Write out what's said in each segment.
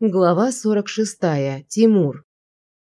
Глава 46. Тимур.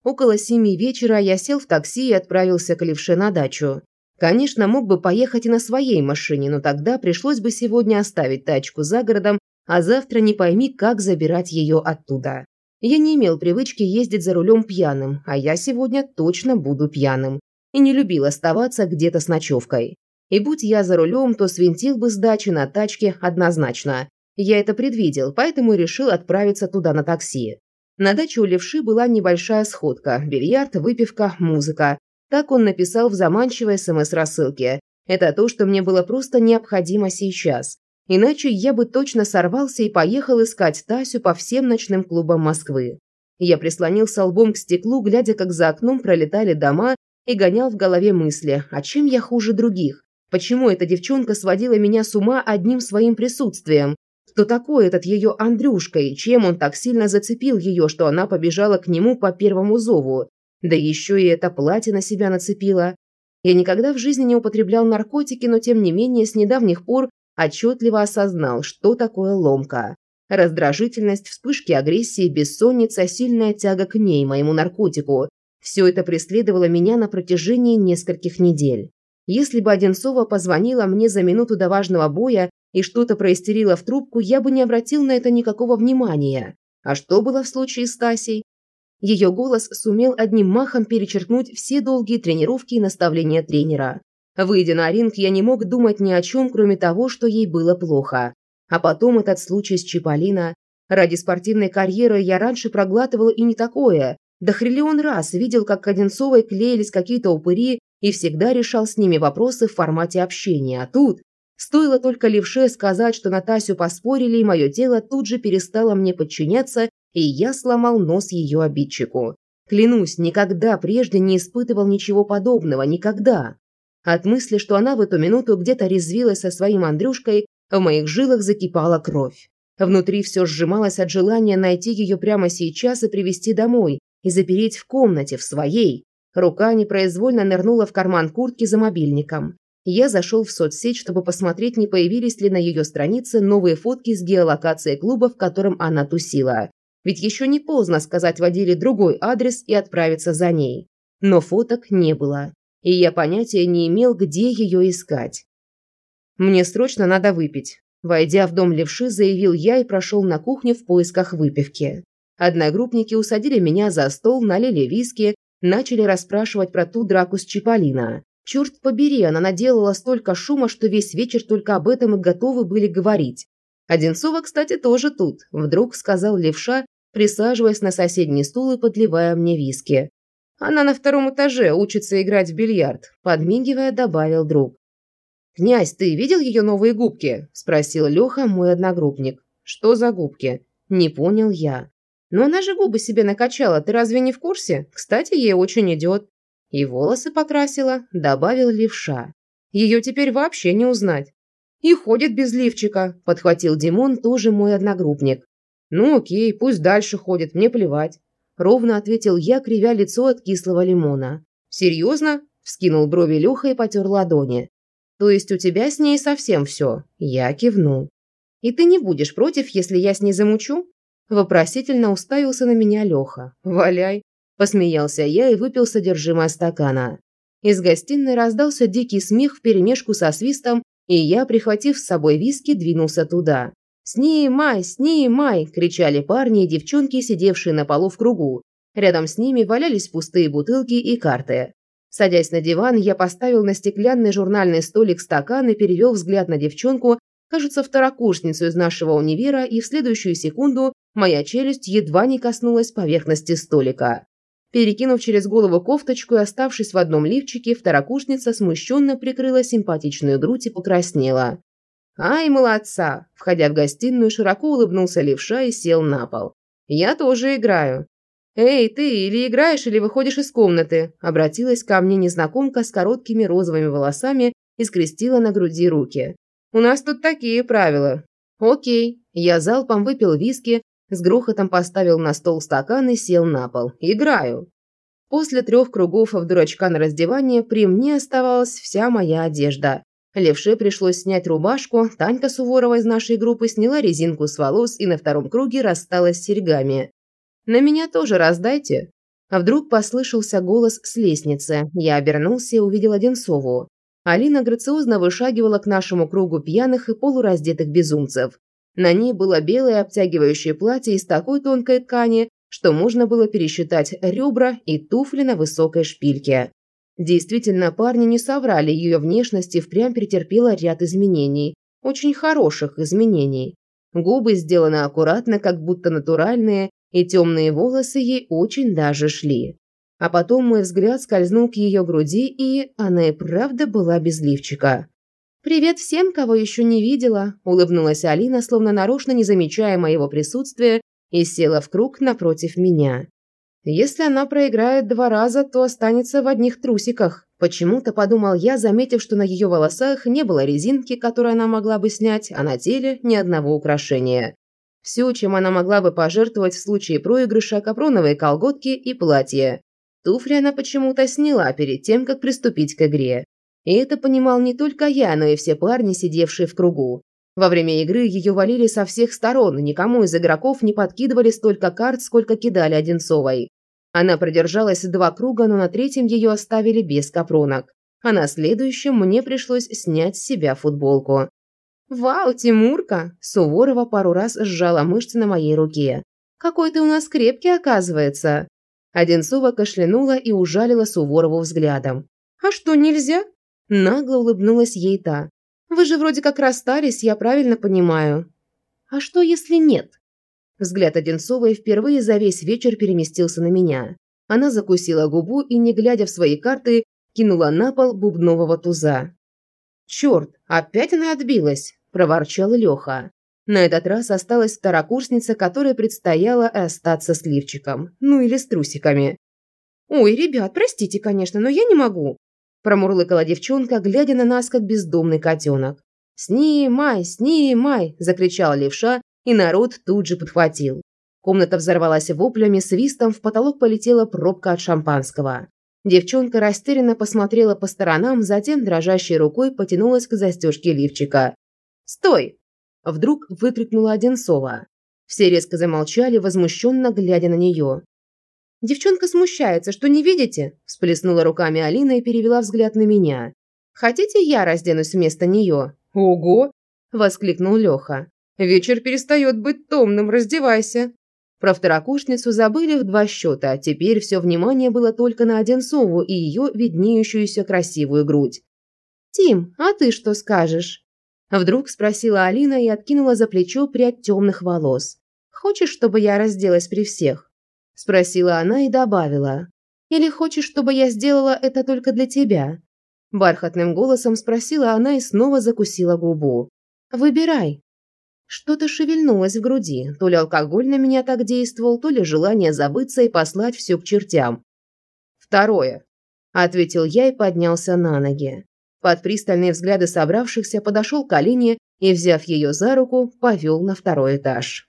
Около семи вечера я сел в такси и отправился к Левше на дачу. Конечно, мог бы поехать и на своей машине, но тогда пришлось бы сегодня оставить тачку за городом, а завтра не пойми, как забирать ее оттуда. Я не имел привычки ездить за рулем пьяным, а я сегодня точно буду пьяным. И не любил оставаться где-то с ночевкой. И будь я за рулем, то свинтил бы с дачи на тачке однозначно. Я это предвидел, поэтому решил отправиться туда на такси. На даче у левши была небольшая сходка – бильярд, выпивка, музыка. Так он написал в заманчивой СМС-рассылке. Это то, что мне было просто необходимо сейчас. Иначе я бы точно сорвался и поехал искать Тасю по всем ночным клубам Москвы. Я прислонился лбом к стеклу, глядя, как за окном пролетали дома, и гонял в голове мысли, а чем я хуже других? Почему эта девчонка сводила меня с ума одним своим присутствием? Кто такой этот ее Андрюшка и чем он так сильно зацепил ее, что она побежала к нему по первому зову? Да еще и это платье на себя нацепила. Я никогда в жизни не употреблял наркотики, но тем не менее с недавних пор отчетливо осознал, что такое ломка. Раздражительность, вспышки агрессии, бессонница, сильная тяга к ней, моему наркотику. Все это преследовало меня на протяжении нескольких недель. Если бы Одинцова позвонила мне за минуту до важного боя и что-то проистерила в трубку, я бы не обратил на это никакого внимания. А что было в случае с Тасей? Ее голос сумел одним махом перечеркнуть все долгие тренировки и наставления тренера. Выйдя на ринг, я не мог думать ни о чем, кроме того, что ей было плохо. А потом этот случай с Чиполлино. Ради спортивной карьеры я раньше проглатывал и не такое. Да хриллион раз видел, как к Одинцовой клеились какие-то упыри и всегда решал с ними вопросы в формате общения. А тут Стоило только левше сказать, что на поспорили, и мое тело тут же перестало мне подчиняться, и я сломал нос ее обидчику. Клянусь, никогда прежде не испытывал ничего подобного, никогда. От мысли, что она в эту минуту где-то резвилась со своим Андрюшкой, в моих жилах закипала кровь. Внутри все сжималось от желания найти ее прямо сейчас и привести домой, и запереть в комнате, в своей. Рука непроизвольно нырнула в карман куртки за мобильником. Я зашел в соцсеть, чтобы посмотреть, не появились ли на ее странице новые фотки с геолокацией клуба, в котором она тусила. Ведь еще не поздно сказать водиле другой адрес и отправиться за ней. Но фоток не было. И я понятия не имел, где ее искать. «Мне срочно надо выпить», – войдя в дом левши, заявил я и прошел на кухню в поисках выпивки. Одногруппники усадили меня за стол, налили виски, начали расспрашивать про ту драку с Чиполлино. Черт побери, она наделала столько шума, что весь вечер только об этом и готовы были говорить. Одинцова, кстати, тоже тут, вдруг сказал левша, присаживаясь на соседний стул и подливая мне виски. Она на втором этаже учится играть в бильярд, подмигивая, добавил друг. «Князь, ты видел ее новые губки?» – спросил Леха, мой одногруппник. «Что за губки?» – не понял я. «Но она же губы себе накачала, ты разве не в курсе? Кстати, ей очень идет. И волосы покрасила, добавил левша. Ее теперь вообще не узнать. И ходит без лифчика, подхватил Димон, тоже мой одногруппник. Ну окей, пусть дальше ходит, мне плевать. Ровно ответил я, кривя лицо от кислого лимона. Серьезно? Вскинул брови Леха и потер ладони. То есть у тебя с ней совсем все? Я кивнул. И ты не будешь против, если я с ней замучу? Вопросительно уставился на меня Леха. Валяй. Посмеялся я и выпил содержимое стакана. Из гостиной раздался дикий смех вперемешку со свистом, и я, прихватив с собой виски, двинулся туда. «Снимай, снимай!» – кричали парни и девчонки, сидевшие на полу в кругу. Рядом с ними валялись пустые бутылки и карты. Садясь на диван, я поставил на стеклянный журнальный столик стакан и перевел взгляд на девчонку, кажется, второкурсницу из нашего универа, и в следующую секунду моя челюсть едва не коснулась поверхности столика. Перекинув через голову кофточку и оставшись в одном лифчике, второкурсница смущенно прикрыла симпатичную грудь и покраснела. «Ай, молодца!» Входя в гостиную, широко улыбнулся левша и сел на пол. «Я тоже играю». «Эй, ты, или играешь, или выходишь из комнаты?» Обратилась ко мне незнакомка с короткими розовыми волосами и скрестила на груди руки. «У нас тут такие правила». «Окей». Я залпом выпил виски, с грохотом поставил на стол стакан и сел на пол. «Играю». После трех кругов в дурачка на раздевание при мне оставалась вся моя одежда. Левше пришлось снять рубашку, Танька Суворова из нашей группы сняла резинку с волос и на втором круге рассталась с серьгами. «На меня тоже раздайте». А вдруг послышался голос с лестницы. Я обернулся и увидел Одинцову. Алина грациозно вышагивала к нашему кругу пьяных и полураздетых безумцев. На ней было белое обтягивающее платье из такой тонкой ткани, что можно было пересчитать ребра и туфли на высокой шпильке. Действительно, парни не соврали, ее внешность и впрямь претерпела ряд изменений. Очень хороших изменений. Губы сделаны аккуратно, как будто натуральные, и темные волосы ей очень даже шли. А потом мой взгляд скользнул к ее груди, и она и правда была без лифчика. «Привет всем, кого еще не видела», – улыбнулась Алина, словно нарочно не замечая моего присутствия, и села в круг напротив меня. Если она проиграет два раза, то останется в одних трусиках. Почему-то подумал я, заметив, что на ее волосах не было резинки, которую она могла бы снять, а на теле ни одного украшения. Все, чем она могла бы пожертвовать в случае проигрыша, капроновые колготки и платье. Туфли она почему-то сняла перед тем, как приступить к игре. И это понимал не только я, но и все парни, сидевшие в кругу. Во время игры ее валили со всех сторон, никому из игроков не подкидывали столько карт, сколько кидали Одинцовой. Она продержалась два круга, но на третьем ее оставили без капронок. А на следующем мне пришлось снять с себя футболку. «Вау, Тимурка!» – Суворова пару раз сжала мышцы на моей руке. «Какой ты у нас крепкий, оказывается!» Одинцова кашлянула и ужалила Суворову взглядом. «А что, нельзя?» Нагло улыбнулась ей та. Вы же вроде как расстались, я правильно понимаю. А что, если нет? Взгляд Одинцовой впервые за весь вечер переместился на меня. Она закусила губу и, не глядя в свои карты, кинула на пол бубнового туза. «Черт, опять она отбилась!» – проворчал Леха. На этот раз осталась второкурсница, которой предстояло остаться с лифчиком. Ну или с трусиками. «Ой, ребят, простите, конечно, но я не могу. Промурлыкала девчонка, глядя на нас, как бездомный котенок. «Снимай, снимай!» – закричал левша, и народ тут же подхватил. Комната взорвалась воплями, свистом, в потолок полетела пробка от шампанского. Девчонка растерянно посмотрела по сторонам, затем дрожащей рукой потянулась к застежке лифчика. «Стой!» – вдруг выкрикнула Одинцова. Все резко замолчали, возмущенно глядя на нее. «Девчонка смущается, что не видите?» – всплеснула руками Алина и перевела взгляд на меня. «Хотите, я разденусь вместо нее?» «Ого!» – воскликнул Леха. «Вечер перестает быть томным, раздевайся!» Про второкурсницу забыли в два счета, а теперь все внимание было только на Одинцову и ее виднеющуюся красивую грудь. «Тим, а ты что скажешь?» Вдруг спросила Алина и откинула за плечо прядь темных волос. «Хочешь, чтобы я разделась при всех?» – спросила она и добавила. «Или хочешь, чтобы я сделала это только для тебя?» Бархатным голосом спросила она и снова закусила губу. «Выбирай». Что-то шевельнулось в груди, то ли алкоголь на меня так действовал, то ли желание забыться и послать все к чертям. «Второе», – ответил я и поднялся на ноги. Под пристальные взгляды собравшихся подошел к Алине и, взяв ее за руку, повел на второй этаж.